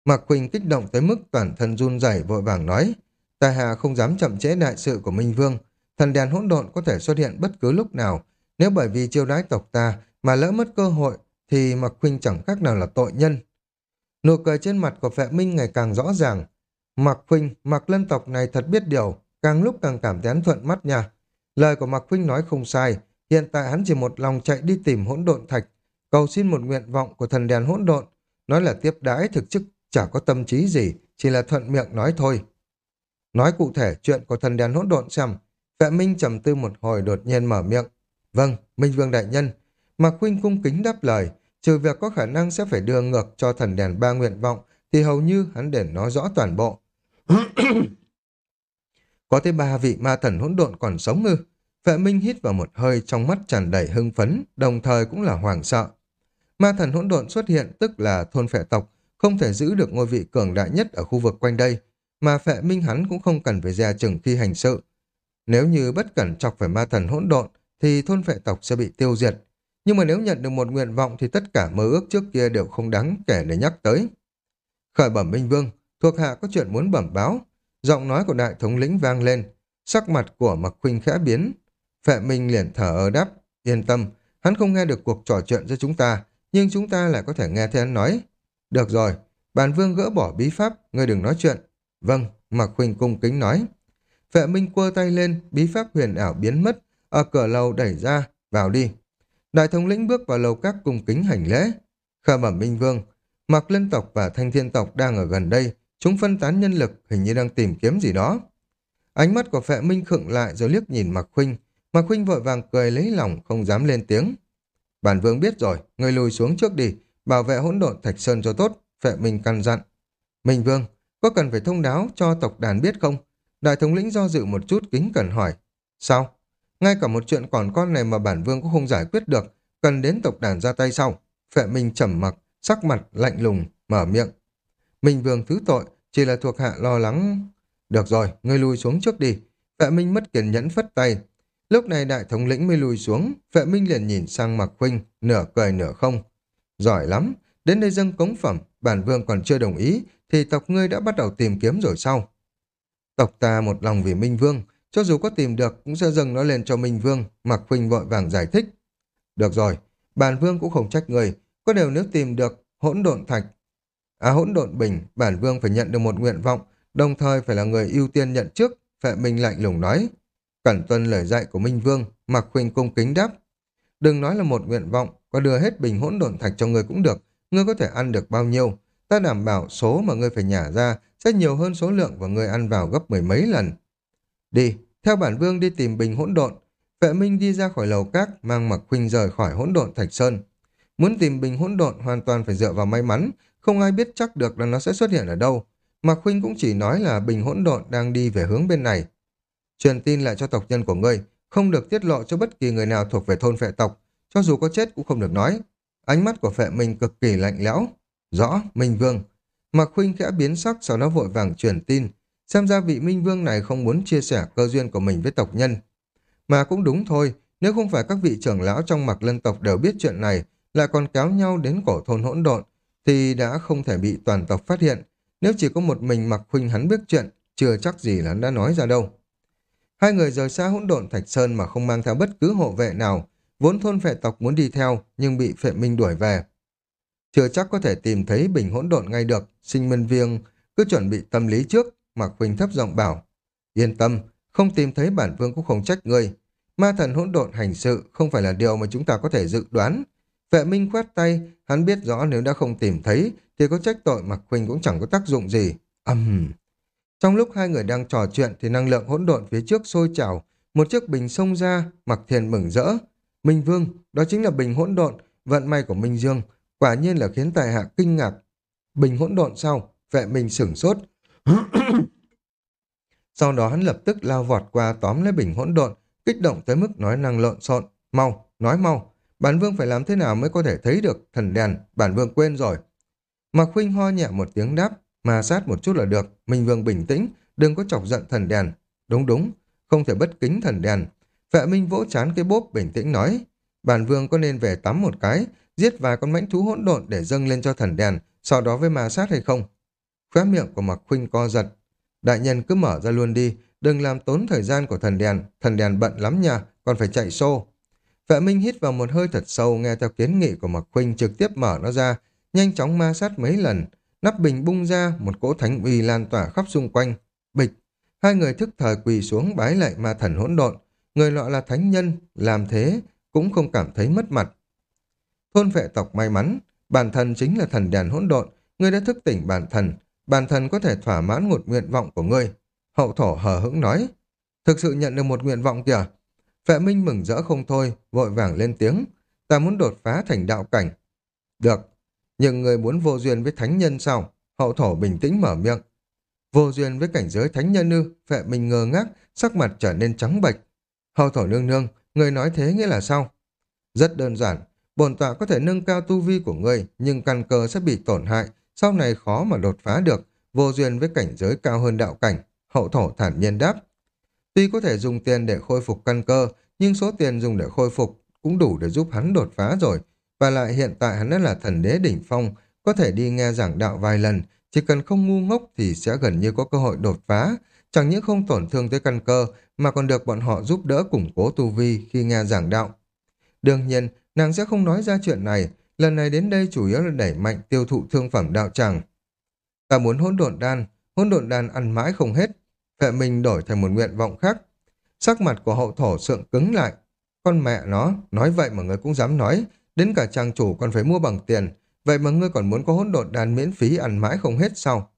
Mạc Quỳnh kích động tới mức toàn thân run rẩy vội vàng nói, Tài hạ không dám chậm trễ đại sự của Minh Vương, thần đèn hỗn độn có thể xuất hiện bất cứ lúc nào, nếu bởi vì chiêu đái tộc ta mà lỡ mất cơ hội thì Mạc Quỳnh chẳng khác nào là tội nhân. Nụ cười trên mặt của Phệ Minh ngày càng rõ ràng. Mạc Quỳnh, Mạc Lân tộc này thật biết điều, càng lúc càng cảm thấy hắn thuận mắt nha. Lời của Mạc Quỳnh nói không sai, hiện tại hắn chỉ một lòng chạy đi tìm hỗn độn thạch, cầu xin một nguyện vọng của thần đèn hỗn độn, nói là tiếp đái thực chức chả có tâm trí gì, chỉ là thuận miệng nói thôi. Nói cụ thể chuyện của thần đèn hỗn độn xem, vệ minh trầm tư một hồi đột nhiên mở miệng. Vâng, Minh Vương Đại Nhân. Mạc Khuynh cung kính đáp lời, trừ việc có khả năng sẽ phải đưa ngược cho thần đèn ba nguyện vọng, thì hầu như hắn để nói rõ toàn bộ. <coughs> có tới ba vị ma thần hỗn độn còn sống ư? Vệ Minh hít vào một hơi trong mắt tràn đầy hưng phấn, đồng thời cũng là hoàng sợ. Ma thần hỗn độn xuất hiện tức là thôn phệ tộc, không thể giữ được ngôi vị cường đại nhất ở khu vực quanh đây, mà phệ minh hắn cũng không cần phải dè chừng khi hành sự. Nếu như bất cẩn chọc phải ma thần hỗn độn, thì thôn phệ tộc sẽ bị tiêu diệt. Nhưng mà nếu nhận được một nguyện vọng thì tất cả mơ ước trước kia đều không đáng kể để nhắc tới. Khởi bẩm Minh Vương, thuộc hạ có chuyện muốn bẩm báo. Giọng nói của đại thống lĩnh vang lên, sắc mặt của Mặc Khuynh khẽ biến. Phệ Minh liền thở ơ đáp, yên tâm, hắn không nghe được cuộc trò chuyện giữa chúng ta, nhưng chúng ta lại có thể nghe thấy hắn nói. Được rồi, bản vương gỡ bỏ bí pháp, ngươi đừng nói chuyện. Vâng, Mạc Khuynh cung kính nói. Phệ Minh quơ tay lên, bí pháp huyền ảo biến mất, ở cửa lầu đẩy ra, vào đi. Đại thống lĩnh bước vào lầu các cung kính hành lễ. Khởi bẩm Minh Vương, Mạc Lân tộc và Thanh Thiên tộc đang ở gần đây, chúng phân tán nhân lực, hình như đang tìm kiếm gì đó. Ánh mắt của Phệ Minh khựng lại rồi liếc nhìn Mạc Khuynh, Mạc Khuynh vội vàng cười lấy lòng, không dám lên tiếng. Bản vương biết rồi, người lùi xuống trước đi, bảo vệ hỗn độn Thạch Sơn cho tốt, phệ minh căn dặn. Minh Vương, có cần phải thông báo cho tộc đàn biết không? Đại thống lĩnh do dự một chút kính cẩn hỏi. Sao? Ngay cả một chuyện còn con này mà bản vương cũng không giải quyết được, cần đến tộc đàn ra tay sau. Phệ Minh trầm mặc, sắc mặt lạnh lùng, mở miệng. Minh Vương thứ tội, chỉ là thuộc hạ lo lắng. Được rồi, ngươi lùi xuống trước đi. Phệ Minh mất kiên nhẫn phất tay. Lúc này đại thống lĩnh mới lùi xuống, Phệ Minh liền nhìn sang Mạc Khuynh, nửa cười nửa không. Giỏi lắm, đến đây dâng cống phẩm, bản vương còn chưa đồng ý, thì tộc ngươi đã bắt đầu tìm kiếm rồi sao? Tộc ta một lòng vì Minh Vương, cho dù có tìm được cũng sẽ dâng nó lên cho Minh Vương, Mạc Khuynh vội vàng giải thích. Được rồi, bản vương cũng không trách người, có điều nếu tìm được hỗn độn thạch, à hỗn độn bình, bản vương phải nhận được một nguyện vọng, đồng thời phải là người ưu tiên nhận trước, Phệ Minh lạnh lùng nói. Cẩn tuân lời dạy của Minh Vương, Mạc Khuynh cung kính đáp. Đừng nói là một nguyện vọng, có đưa hết bình hỗn độn thạch cho người cũng được, ngươi có thể ăn được bao nhiêu. Ta đảm bảo số mà ngươi phải nhả ra sẽ nhiều hơn số lượng và ngươi ăn vào gấp mười mấy lần. Đi, theo bản vương đi tìm bình hỗn độn. Vệ Minh đi ra khỏi lầu các, mang mặc khuynh rời khỏi hỗn độn Thạch Sơn. Muốn tìm bình hỗn độn hoàn toàn phải dựa vào may mắn, không ai biết chắc được là nó sẽ xuất hiện ở đâu. Mạc Khuynh cũng chỉ nói là bình hỗn độn đang đi về hướng bên này. Truyền tin lại cho tộc nhân của ngươi, không được tiết lộ cho bất kỳ người nào thuộc về thôn phệ tộc, cho dù có chết cũng không được nói. Ánh mắt của phệ Minh cực kỳ lạnh lẽo. Rõ, Minh Vương. Mạc Khuynh khẽ biến sắc sau đó vội vàng truyền tin. Xem ra vị Minh Vương này không muốn chia sẻ cơ duyên của mình với tộc nhân. Mà cũng đúng thôi, nếu không phải các vị trưởng lão trong mặc lân tộc đều biết chuyện này, lại còn kéo nhau đến cổ thôn hỗn độn, thì đã không thể bị toàn tộc phát hiện. Nếu chỉ có một mình Mạc Khuynh hắn biết chuyện, chưa chắc gì là hắn đã nói ra đâu. Hai người rời xa hỗn độn Thạch Sơn mà không mang theo bất cứ hộ vệ nào, vốn thôn phệ tộc muốn đi theo nhưng bị phệ minh đuổi về. Chưa chắc có thể tìm thấy bình hỗn độn ngay được, sinh minh viêng cứ chuẩn bị tâm lý trước, Mạc Khuynh thấp giọng bảo. Yên tâm, không tìm thấy bản vương cũng không trách ngươi. Ma thần hỗn độn hành sự không phải là điều mà chúng ta có thể dự đoán. Vệ Minh khoát tay, hắn biết rõ nếu đã không tìm thấy thì có trách tội Mạc Khuynh cũng chẳng có tác dụng gì. Ầm. Trong lúc hai người đang trò chuyện thì năng lượng hỗn độn phía trước sôi trào, một chiếc bình xông ra, Mặc Thiền mừng rỡ. Minh Vương, đó chính là bình hỗn độn, vận may của Minh Dương, quả nhiên là khiến tài hạ kinh ngạc. Bình hỗn độn sau, vệ minh sửng sốt. <coughs> Sau đó hắn lập tức lao vọt qua tóm lấy bình hỗn độn, kích động tới mức nói năng lộn xộn. Mau, nói mau, bản vương phải làm thế nào mới có thể thấy được thần đèn, bản vương quên rồi. Mạc Huynh ho nhẹ một tiếng đáp, mà sát một chút là được, Minh Vương bình tĩnh, đừng có chọc giận thần đèn. Đúng đúng, không thể bất kính thần đèn. Vệ Minh vỗ chán cái bốp bình tĩnh nói, bản vương có nên về tắm một cái, giết vài con mãnh thú hỗn độn để dâng lên cho thần đèn, sau đó với ma sát hay không? Khóe miệng của Mạc Khuynh co giật. Đại nhân cứ mở ra luôn đi, đừng làm tốn thời gian của thần đèn, thần đèn bận lắm nha, còn phải chạy xô. Vệ Minh hít vào một hơi thật sâu nghe theo kiến nghị của Mạc Khuynh trực tiếp mở nó ra, nhanh chóng ma sát mấy lần, nắp bình bung ra, một cỗ thánh uy lan tỏa khắp xung quanh. Bịch, hai người thức thời quỳ xuống bái lại ma thần hỗn độn, người lọ là thánh nhân, làm thế cũng không cảm thấy mất mặt. Thôn vệ tộc may mắn, bản thân chính là thần đèn hỗn độn, ngươi đã thức tỉnh bản thân, bản thân có thể thỏa mãn một nguyện vọng của ngươi. Hậu thổ hờ hững nói, thực sự nhận được một nguyện vọng kìa. Vệ Minh mừng rỡ không thôi, vội vàng lên tiếng, ta muốn đột phá thành đạo cảnh. Được, nhưng người muốn vô duyên với thánh nhân sao? Hậu thổ bình tĩnh mở miệng. Vô duyên với cảnh giới thánh nhân ư, vệ Minh ngơ ngác, sắc mặt trở nên trắng bệch. Hậu thổ nương nương, người nói thế nghĩa là sao? Rất đơn giản, bổn tọa có thể nâng cao tu vi của ngươi, nhưng căn cơ sẽ bị tổn hại, sau này khó mà đột phá được, vô duyên với cảnh giới cao hơn đạo cảnh. Hậu thổ thản nhiên đáp. Tuy có thể dùng tiền để khôi phục căn cơ, nhưng số tiền dùng để khôi phục cũng đủ để giúp hắn đột phá rồi. Và lại hiện tại hắn đã là thần đế đỉnh phong, có thể đi nghe giảng đạo vài lần, chỉ cần không ngu ngốc thì sẽ gần như có cơ hội đột phá, chẳng những không tổn thương tới căn cơ, mà còn được bọn họ giúp đỡ củng cố tu vi khi nghe giảng đạo. Đương nhiên, nàng sẽ không nói ra chuyện này, lần này đến đây chủ yếu là đẩy mạnh tiêu thụ thương phẩm đạo tràng. Ta muốn hỗn độn đan, hỗn độn đan ăn mãi không hết, Vệ mình đổi thành một nguyện vọng khác. Sắc mặt của hậu thổ sượng cứng lại. Con mẹ nó, nói vậy mà người cũng dám nói, đến cả trang chủ còn phải mua bằng tiền, vậy mà ngươi còn muốn có hỗn độn đan miễn phí ăn mãi không hết sao?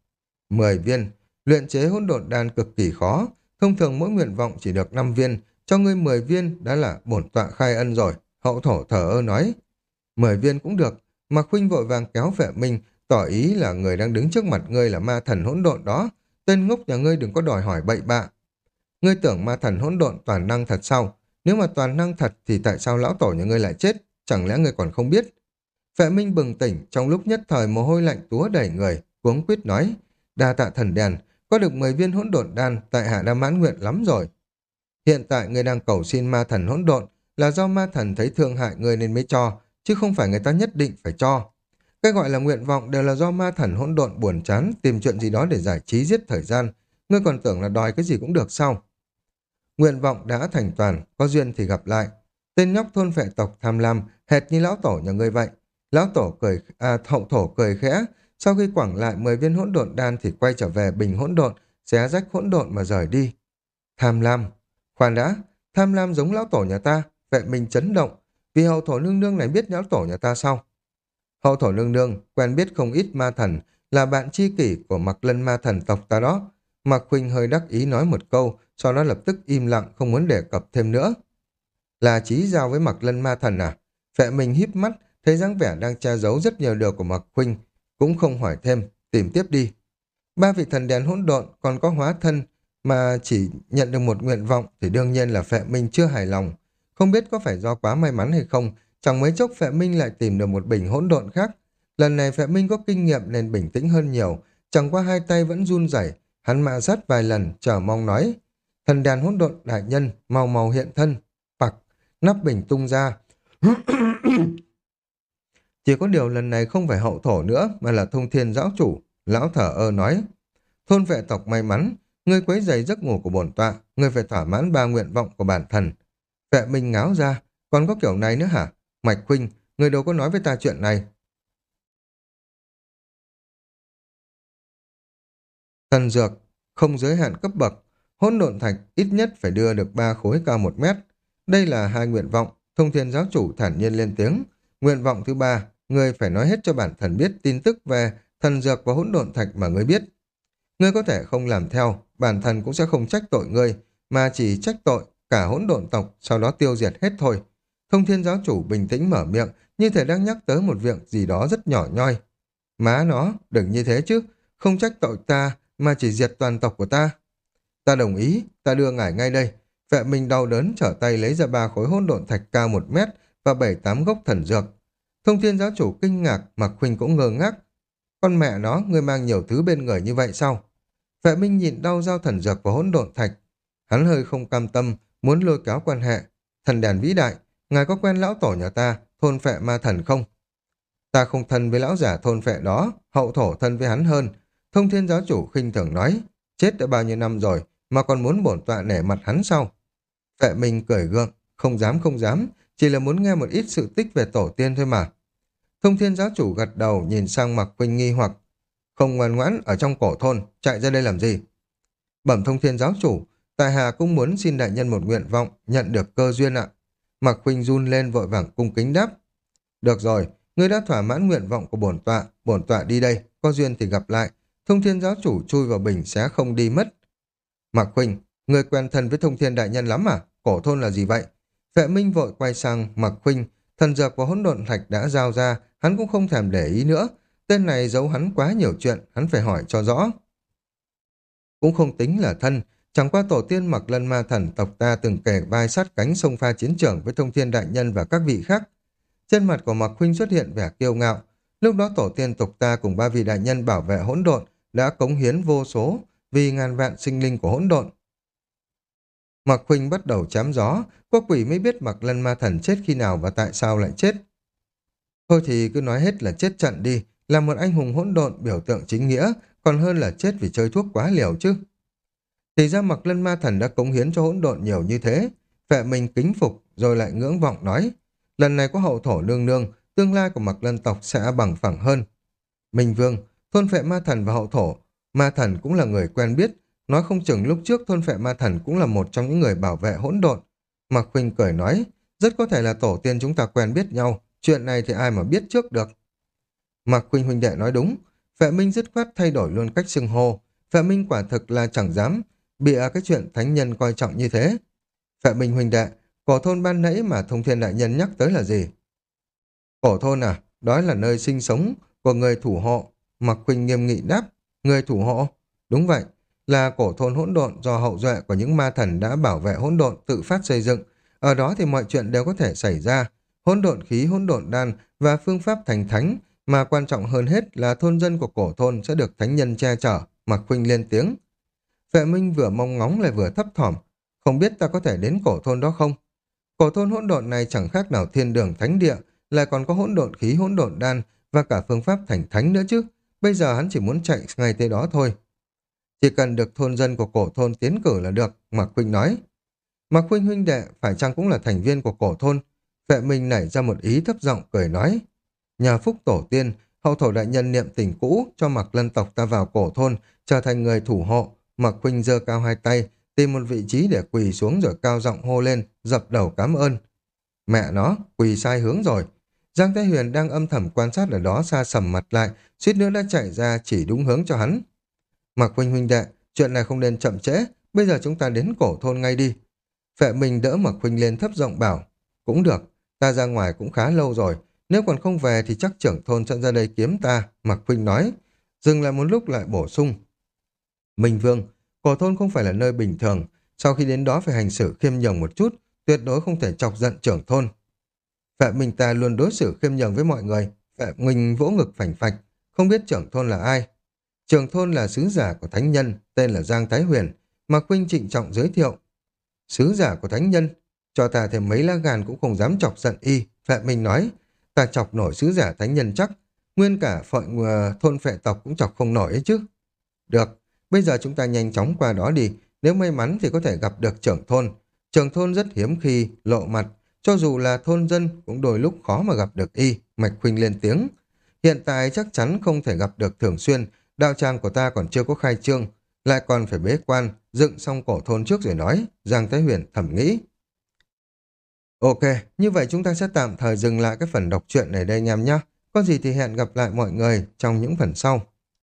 Mười viên, luyện chế hỗn độn đan cực kỳ khó, thông thường mỗi nguyện vọng chỉ được 5 viên, cho ngươi 10 viên đã là bổn tọa khai ân rồi. Hậu thổ thở ơ nói, mười viên cũng được, mà khuynh vội vàng kéo vệ minh, tỏ ý là người đang đứng trước mặt ngươi là ma thần hỗn độn đó, tên ngốc nhà ngươi đừng có đòi hỏi bậy bạ. Ngươi tưởng ma thần hỗn độn toàn năng thật sao? Nếu mà toàn năng thật thì tại sao lão tổ nhà ngươi lại chết? Chẳng lẽ ngươi còn không biết? Phệ minh bừng tỉnh, trong lúc nhất thời mồ hôi lạnh túa đẩy người, cuống quýt nói, đa tạ thần đèn, có được 10 viên hỗn độn đan, tại hạ đã mãn nguyện lắm rồi. Hiện tại ngươi đang cầu xin ma thần hỗn độn, là do ma thần thấy thương hại ngươi nên mới cho, chứ không phải người ta nhất định phải cho. Cái gọi là nguyện vọng đều là do ma thần hỗn độn buồn chán, tìm chuyện gì đó để giải trí giết thời gian. Ngươi còn tưởng là đòi cái gì cũng được sao? Nguyện vọng đã thành toàn, có duyên thì gặp lại. Tên nhóc thôn phệ tộc tham lam, hệt như lão tổ nhà ngươi vậy. Lão tổ cười, à, hậu thổ cười khẽ, sau khi quẳng lại 10 viên hỗn độn đan thì quay trở về bình hỗn độn, xé rách hỗn độn mà rời đi. Tham lam. Khoan đã, tham lam giống lão tổ nhà ta, vệ mình chấn động, vì hậu thổ nương nương này biết lão tổ nhà ta sao? Hậu thổ nương nương quen biết không ít ma thần, là bạn tri kỷ của mặc lân ma thần tộc ta đó. Mạc Khuynh hơi đắc ý nói một câu, sau đó lập tức im lặng không muốn đề cập thêm nữa. Là trí giao với mặc lân ma thần à? Phệ mình híp mắt, thấy dáng vẻ đang che giấu rất nhiều điều của Mạc Khuynh, cũng không hỏi thêm, tìm tiếp đi. Ba vị thần đèn hỗn độn còn có hóa thân mà chỉ nhận được một nguyện vọng thì đương nhiên là Phệ Minh chưa hài lòng. Không biết có phải do quá may mắn hay không, chẳng mấy chốc Phệ Minh lại tìm được một bình hỗn độn khác. Lần này Phệ Minh có kinh nghiệm nên bình tĩnh hơn nhiều, chẳng qua hai tay vẫn run rẩy, hắn mạ sát vài lần chờ mong nói. Thần đèn hỗn độn đại nhân, màu màu hiện thân, bạc, nắp bình tung ra. <coughs> Chỉ có điều lần này không phải hậu thổ nữa mà là thông thiên giáo chủ. Lão thở ơ nói. Thôn vệ tộc may mắn, ngươi quấy giày giấc ngủ của bổn tọa, ngươi phải thỏa mãn ba nguyện vọng của bản thần. Vệ minh ngáo ra, còn có kiểu này nữa hả? Mạch Khuynh, người đâu có nói với ta chuyện này. Thần dược, không giới hạn cấp bậc, hỗn độn thạch ít nhất phải đưa được ba khối cao một mét. Đây là hai nguyện vọng, thông thiên giáo chủ thản nhiên lên tiếng. Nguyện vọng thứ ba, người phải nói hết cho bản thần biết tin tức về thần dược và hỗn độn thạch mà người biết. Ngươi có thể không làm theo, bản thân cũng sẽ không trách tội ngươi, mà chỉ trách tội cả hỗn độn tộc, sau đó tiêu diệt hết thôi. Thông thiên giáo chủ bình tĩnh mở miệng, như thể đang nhắc tới một việc gì đó rất nhỏ nhoi. Má nó, đừng như thế chứ, không trách tội ta, mà chỉ diệt toàn tộc của ta. Ta đồng ý, ta đưa ngải ngay đây. Vệ minh đau đớn trở tay lấy ra ba khối hỗn độn thạch cao một mét và bảy tám gốc thần dược. Thông thiên giáo chủ kinh ngạc, Mạc Khuynh cũng ngơ ngác, con mẹ nó, ngươi mang nhiều thứ bên người như vậy sao? Vệ Minh nhìn đau giao thần dược và hỗn độn thạch. Hắn hơi không cam tâm, muốn lôi kéo quan hệ. Thần đèn vĩ đại, ngài có quen lão tổ nhà ta, thôn phệ ma thần không? Ta không thân với lão giả thôn phệ đó, hậu thổ thân với hắn hơn. Thông thiên giáo chủ khinh thường nói, chết đã bao nhiêu năm rồi, mà còn muốn bổn tọa nể mặt hắn sau? Vệ Minh cười gượng, không dám không dám, chỉ là muốn nghe một ít sự tích về tổ tiên thôi mà. Thông thiên giáo chủ gật đầu nhìn sang mặc huynh nghi hoặc không ngoan ngoãn ở trong cổ thôn, chạy ra đây làm gì? Bẩm thông thiên giáo chủ, tại hà cũng muốn xin đại nhân một nguyện vọng, nhận được cơ duyên ạ. Mạc Khuynh run lên vội vàng cung kính đáp. Được rồi, ngươi đã thỏa mãn nguyện vọng của bổn tọa, bổn tọa đi đây, có duyên thì gặp lại. Thông thiên giáo chủ chui vào bình sẽ không đi mất. Mạc Khuynh, người quen thân với thông thiên đại nhân lắm à? Cổ thôn là gì vậy? Vệ Minh vội quay sang Mạc Khuynh, thần dược và hỗn độn thạch đã giao ra, hắn cũng không thèm để ý nữa. Tên này giấu hắn quá nhiều chuyện, hắn phải hỏi cho rõ. Cũng không tính là thân, chẳng qua tổ tiên mặc lân ma thần tộc ta từng kể vai sát cánh sông pha chiến trường với thông thiên đại nhân và các vị khác. Trên mặt của Mạc huynh xuất hiện vẻ kiêu ngạo. Lúc đó tổ tiên tộc ta cùng ba vị đại nhân bảo vệ hỗn độn đã cống hiến vô số vì ngàn vạn sinh linh của hỗn độn. Mạc huynh bắt đầu chám gió, có quỷ mới biết Mạc Lân Ma Thần chết khi nào và tại sao lại chết. Thôi thì cứ nói hết là chết trận đi, là một anh hùng hỗn độn biểu tượng chính nghĩa, còn hơn là chết vì chơi thuốc quá liều chứ. Thì ra mặc Lân Ma Thần đã cống hiến cho hỗn độn nhiều như thế, vệ mình kính phục rồi lại ngưỡng vọng nói, lần này có hậu thổ nương nương, tương lai của mặc Lân tộc sẽ bằng phẳng hơn. Minh Vương, thôn phệ ma thần và hậu thổ, ma thần cũng là người quen biết, nói không chừng lúc trước thôn phệ ma thần cũng là một trong những người bảo vệ hỗn độn. Mạc Huynh cười nói, rất có thể là tổ tiên chúng ta quen biết nhau, chuyện này thì ai mà biết trước được. Mạc quỳnh huynh đệ nói đúng, Phệ Minh dứt khoát thay đổi luôn cách xưng hô. Phệ Minh quả thực là chẳng dám bịa à, cái chuyện thánh nhân coi trọng như thế. Phệ Minh huynh đệ, cổ thôn ban nãy mà thông thiên đại nhân nhắc tới là gì? Cổ thôn à, đó là nơi sinh sống của người thủ hộ. Mạc quỳnh nghiêm nghị đáp, người thủ hộ? Đúng vậy, là cổ thôn hỗn độn do hậu duệ của những ma thần đã bảo vệ hỗn độn tự phát xây dựng. Ở đó thì mọi chuyện đều có thể xảy ra. Hỗn độn khí, hỗn độn đan và phương pháp thành thánh, mà quan trọng hơn hết là thôn dân của cổ thôn sẽ được thánh nhân che chở, Mạc quỳnh lên tiếng. Vệ Minh vừa mong ngóng lại vừa thấp thỏm, không biết ta có thể đến cổ thôn đó không? Cổ thôn hỗn độn này chẳng khác nào thiên đường thánh địa, lại còn có hỗn độn khí hỗn độn đan và cả phương pháp thành thánh nữa chứ. Bây giờ hắn chỉ muốn chạy ngay tới đó thôi. Chỉ cần được thôn dân của cổ thôn tiến cử là được, Mạc Khuynh nói. Mạc Khuynh huynh đệ phải chăng cũng là thành viên của cổ thôn? Vệ Minh nảy ra một ý thấp giọng cười nói. Nhà phúc tổ tiên, hậu thổ đại nhân niệm tình cũ cho Mạc Lân tộc ta vào cổ thôn, trở thành người thủ hộ. Mạc Khuynh giơ cao hai tay, tìm một vị trí để quỳ xuống rồi cao giọng hô lên, dập đầu cảm ơn. Mẹ nó, quỳ sai hướng rồi. Giang Thái Huyền đang âm thầm quan sát ở đó xa sầm mặt lại, suýt nữa đã chạy ra chỉ đúng hướng cho hắn. Mạc Huynh huynh đệ, chuyện này không nên chậm trễ, bây giờ chúng ta đến cổ thôn ngay đi. Phệ mình đỡ Mạc Huynh lên thấp giọng bảo, cũng được, ta ra ngoài cũng khá lâu rồi, nếu còn không về thì chắc trưởng thôn sẽ ra đây kiếm ta, Mạc Huynh nói. Dừng lại một lúc lại bổ sung. Minh Vương, cổ thôn không phải là nơi bình thường, sau khi đến đó phải hành xử khiêm nhường một chút, tuyệt đối không thể chọc giận trưởng thôn. Phệ Minh ta luôn đối xử khiêm nhường với mọi người, Phệ Minh vỗ ngực phành phạch, không biết trưởng thôn là ai. Trưởng thôn là sứ giả của thánh nhân, tên là Giang Thái Huyền, mà Quynh trịnh trọng giới thiệu. Sứ giả của thánh nhân, cho ta thêm mấy lá gan cũng không dám chọc giận y, Phệ Minh nói, ta chọc nổi sứ giả thánh nhân chắc, nguyên cả phận uh, thôn phệ tộc cũng chọc không nổi ấy chứ. Được, bây giờ chúng ta nhanh chóng qua đó đi, nếu may mắn thì có thể gặp được trưởng thôn. Trưởng thôn rất hiếm khi lộ mặt, cho dù là thôn dân cũng đôi lúc khó mà gặp được y, Mạch Khuynh lên tiếng. Hiện tại chắc chắn không thể gặp được thường xuyên, đạo tràng của ta còn chưa có khai trương, lại còn phải bế quan, dựng xong cổ thôn trước rồi nói, Giang Thái Huyền thẩm nghĩ. Ok, như vậy chúng ta sẽ tạm thời dừng lại cái phần đọc truyện này đây anh em nhé. Có gì thì hẹn gặp lại mọi người trong những phần sau.